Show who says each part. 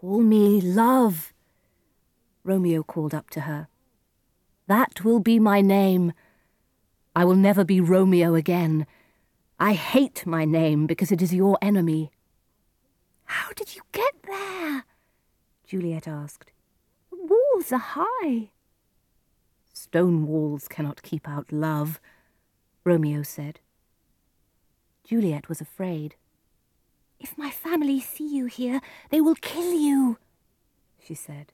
Speaker 1: Call me love, Romeo called up to her. That will be my name. I will never be Romeo again. I hate my name because it is your enemy.
Speaker 2: How did you get there?
Speaker 1: Juliet asked.
Speaker 2: The walls are high.
Speaker 1: Stone walls cannot keep out love, Romeo said. Juliet was afraid.
Speaker 2: If my family see you here, they will kill you,
Speaker 1: she said.